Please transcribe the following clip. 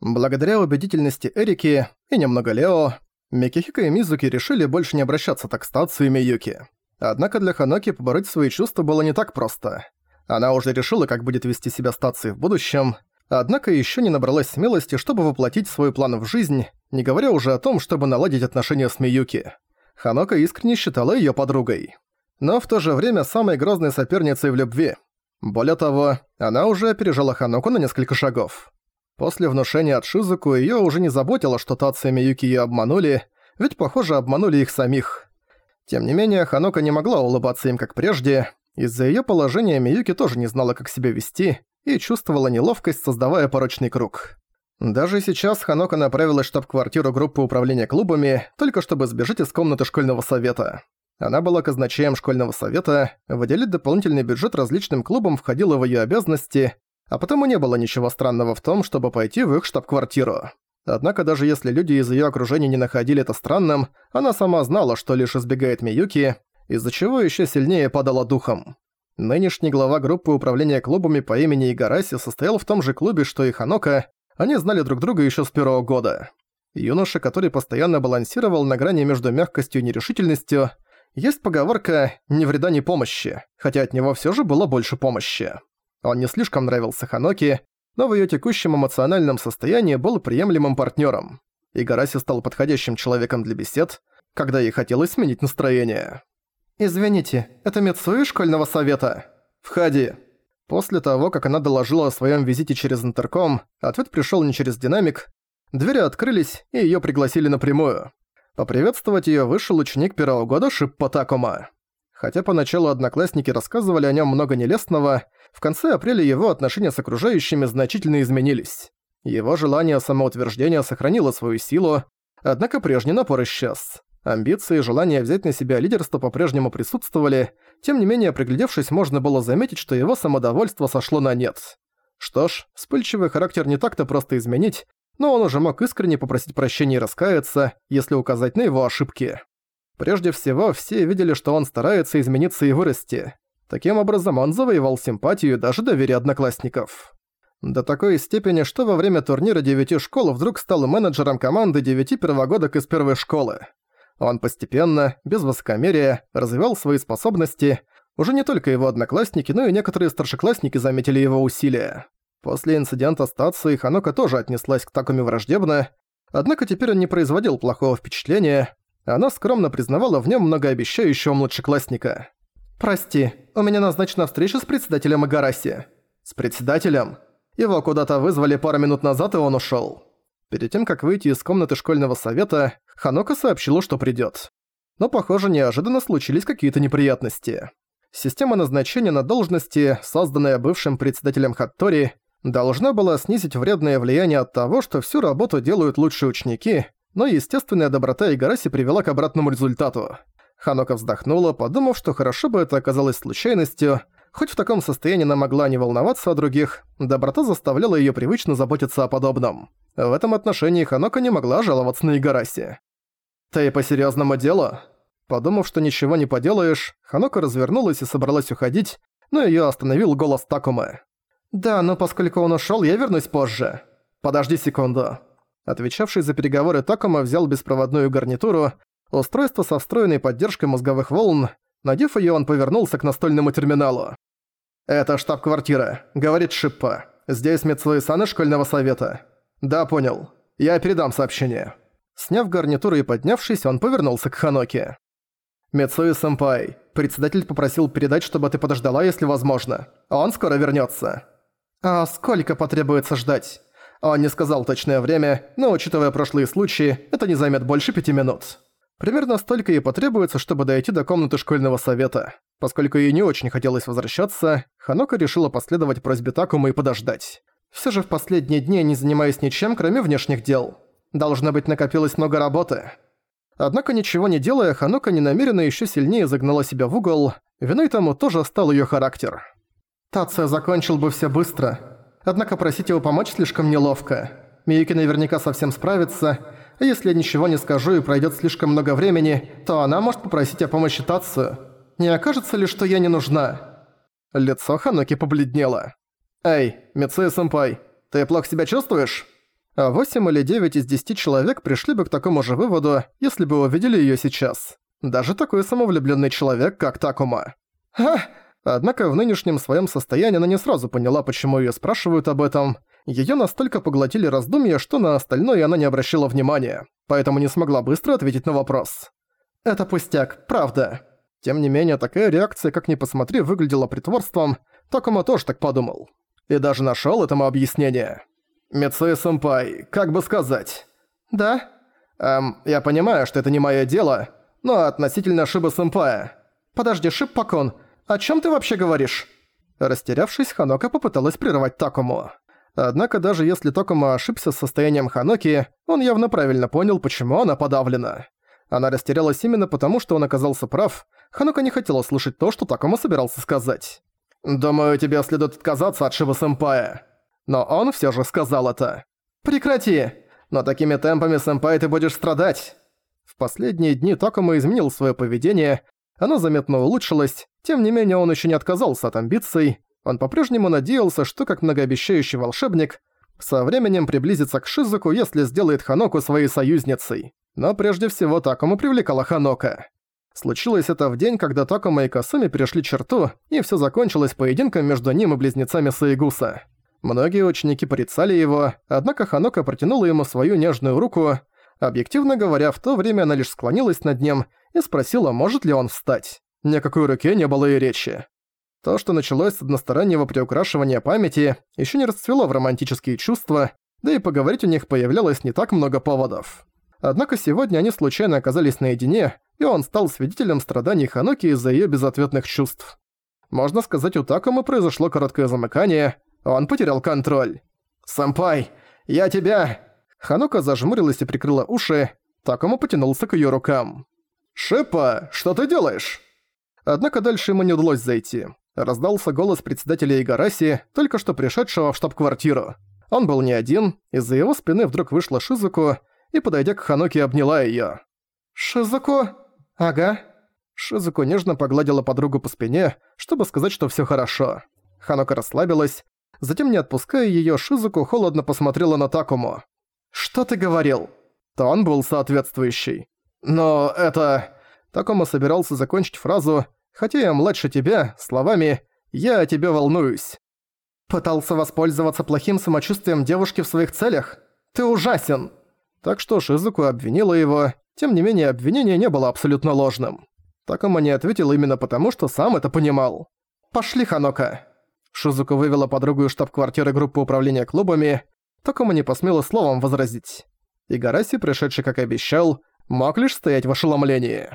Благодаря убедительности Эрики и немного Лео, Микихика и Мизуки решили больше не обращаться так к стации Миюки. Однако для Ханоки побороть свои чувства было не так просто. Она уже решила, как будет вести себя стации в будущем, однако еще не набралась смелости, чтобы воплотить свой план в жизнь, не говоря уже о том, чтобы наладить отношения с Миюки. Ханока искренне считала ее подругой. Но в то же время самой грозной соперницей в любви. Более того, она уже опережала Ханоку на несколько шагов. После внушения от Шизуку ее уже не заботило, что Тацу и Миюки ее обманули, ведь, похоже, обманули их самих. Тем не менее, Ханока не могла улыбаться им как прежде. Из-за её положения Миюки тоже не знала, как себя вести, и чувствовала неловкость, создавая порочный круг. Даже сейчас Ханока направилась в штаб-квартиру группы управления клубами, только чтобы сбежать из комнаты школьного совета. Она была казначеем школьного совета, выделить дополнительный бюджет различным клубам входило в её обязанности, а потому не было ничего странного в том, чтобы пойти в их штаб-квартиру. Однако даже если люди из её окружения не находили это странным, она сама знала, что лишь избегает Миюки, из-за чего ещё сильнее падала духом. Нынешний глава группы управления клубами по имени Игараси состоял в том же клубе, что и Ханока, они знали друг друга ещё с первого года. Юноша, который постоянно балансировал на грани между мягкостью и нерешительностью, есть поговорка «ни вреда, ни помощи», хотя от него всё же было больше помощи. Он не слишком нравился Ханоки, но в её текущем эмоциональном состоянии был приемлемым партнёром. И Гараси стал подходящим человеком для бесед, когда ей хотелось сменить настроение. «Извините, это Мицуи школьного совета? Входи». После того, как она доложила о своём визите через интерком, ответ пришёл не через динамик, двери открылись, и её пригласили напрямую. Поприветствовать её вышел ученик первого года Шиппо Такума. Хотя поначалу одноклассники рассказывали о нём много нелестного, в конце апреля его отношения с окружающими значительно изменились. Его желание самоутверждения сохранило свою силу, однако прежний напор исчез. Амбиции и желание взять на себя лидерство по-прежнему присутствовали, тем не менее, приглядевшись, можно было заметить, что его самодовольство сошло на нет. Что ж, вспыльчивый характер не так-то просто изменить, но он уже мог искренне попросить прощения и раскаяться, если указать на его ошибки. Прежде всего, все видели, что он старается измениться и вырасти. Таким образом, он завоевал симпатию и даже доверие одноклассников. До такой степени, что во время турнира девяти школ вдруг стал менеджером команды девяти первогодок из первой школы. Он постепенно, без высокомерия, развивал свои способности. Уже не только его одноклассники, но и некоторые старшеклассники заметили его усилия. После инцидента с Тацией Ханока тоже отнеслась к Такуми враждебно, однако теперь он не производил плохого впечатления, она скромно признавала в нем многообещающего младшеклассника. «Прости, у меня назначена встреча с председателем Игараси». «С председателем?» Его куда-то вызвали пару минут назад, и он ушёл. Перед тем, как выйти из комнаты школьного совета, Ханока сообщила, что придёт. Но, похоже, неожиданно случились какие-то неприятности. Система назначения на должности, созданная бывшим председателем Хаттори, должна была снизить вредное влияние от того, что всю работу делают лучшие ученики, но естественная доброта Игараси привела к обратному результату. Ханока вздохнула, подумав, что хорошо бы это оказалось случайностью. Хоть в таком состоянии она могла не волноваться о других, доброта заставляла её привычно заботиться о подобном. В этом отношении Ханока не могла жаловаться на Игараси. «Ты по серьёзному делу?» Подумав, что ничего не поделаешь, Ханока развернулась и собралась уходить, но её остановил голос Такумы. «Да, но поскольку он ушёл, я вернусь позже. Подожди секунду». Отвечавший за переговоры Такума взял беспроводную гарнитуру, устройство со встроенной поддержкой мозговых волн. Надев её, он повернулся к настольному терминалу. «Это штаб-квартира», — говорит Шиппа. «Здесь Митсуи-сан школьного совета». «Да, понял. Я передам сообщение». Сняв гарнитуру и поднявшись, он повернулся к Ханоке. «Митсуи-сэмпай, председатель попросил передать, чтобы ты подождала, если возможно. Он скоро вернётся». «А сколько потребуется ждать?» Он не сказал точное время, но, учитывая прошлые случаи, это не займет больше пяти минут. Примерно столько ей потребуется, чтобы дойти до комнаты школьного совета. Поскольку ей не очень хотелось возвращаться, Ханока решила последовать просьбе Такума и подождать. Все же в последние дни не занимаюсь ничем, кроме внешних дел. Должно быть, накопилось много работы. Однако ничего не делая, Ханока ненамеренно еще сильнее загнала себя в угол. Виной тому тоже стал ее характер. Тация закончил бы все быстро. Однако просить его помочь слишком неловко. Миюки наверняка совсем справится, а если я ничего не скажу и пройдет слишком много времени, то она может попросить о помощи Тацию. Не окажется ли, что я не нужна?» Лицо Ханоки побледнело. «Эй, Мицуэ-сэмпай, ты плохо себя чувствуешь?» А 8 или 9 из 10 человек пришли бы к такому же выводу, если бы увидели её сейчас. Даже такой самовлюбленный человек, как Такума. Ха! Однако в нынешнем своем состоянии она не сразу поняла, почему её спрашивают об этом. Её настолько поглотили раздумья, что на остальное она не обращала внимания, поэтому не смогла быстро ответить на вопрос. «Это пустяк, правда». Тем не менее, такая реакция, как ни посмотри, выглядела притворством, Такума тоже так подумал. И даже нашёл этому объяснение. «Мицуэ-сэмпай, как бы сказать?» «Да?» «Эм, я понимаю, что это не моё дело, но относительно Шиба-сэмпая». «Подожди, Шип-пакон, о чем ты вообще говоришь?» Растерявшись, Ханока попыталась прервать Такому. Однако даже если Токума ошибся с состоянием Ханоки, он явно правильно понял, почему она подавлена. Она растерялась именно потому, что он оказался прав, Ханока не хотела слышать то, что Такума собирался сказать. «Думаю, тебе следует отказаться от Шива-сэмпая». Но он всё же сказал это. «Прекрати! Но такими темпами, сэмпай, ты будешь страдать!» В последние дни Такума изменил своё поведение, оно заметно улучшилось, тем не менее он ещё не отказался от амбиций, он по-прежнему надеялся, что как многообещающий волшебник со временем приблизится к Шизуку, если сделает Ханоку своей союзницей. Но прежде всего Такому привлекала Ханока. Случилось это в день, когда Такума и Касуми перешли черту, и всё закончилось поединком между ним и близнецами Саигуса. Многие ученики порицали его, однако Ханока протянула ему свою нежную руку. Объективно говоря, в то время она лишь склонилась над ним и спросила, может ли он встать. Ни о какой руке не было и речи. То, что началось с одностороннего приукрашивания памяти, еще не расцвело в романтические чувства, да и поговорить у них появлялось не так много поводов. Однако сегодня они случайно оказались наедине, и он стал свидетелем страданий Ханоки из-за её безответных чувств. Можно сказать, у Такому произошло короткое замыкание, он потерял контроль. «Сэмпай, я тебя...» Ханока зажмурилась и прикрыла уши, Такому потянулся к её рукам. «Шипа, что ты делаешь?» Однако дальше ему не удалось зайти. Раздался голос председателя Игараси, только что пришедшего в штаб-квартиру. Он был не один, из-за его спины вдруг вышла Шизуку и, подойдя к Ханоке, обняла её. «Шизуку? Ага». Шизуку нежно погладила подругу по спине, чтобы сказать, что всё хорошо. Ханока расслабилась, затем, не отпуская её, Шизуку холодно посмотрела на Такому. «Что ты говорил?» То он был соответствующий. «Но это...» Такому собирался закончить фразу хотя я младше тебя, словами «я о тебе волнуюсь». Пытался воспользоваться плохим самочувствием девушки в своих целях? Ты ужасен!» Так что Шизуку обвинила его, тем не менее обвинение не было абсолютно ложным. Такому не ответил именно потому, что сам это понимал. «Пошли, Ханока!» Шизуку вывела подругу из штаб-квартиры группы управления клубами, Такому не посмела словом возразить. Игараси, пришедший как и обещал, мог лишь стоять в ошеломлении.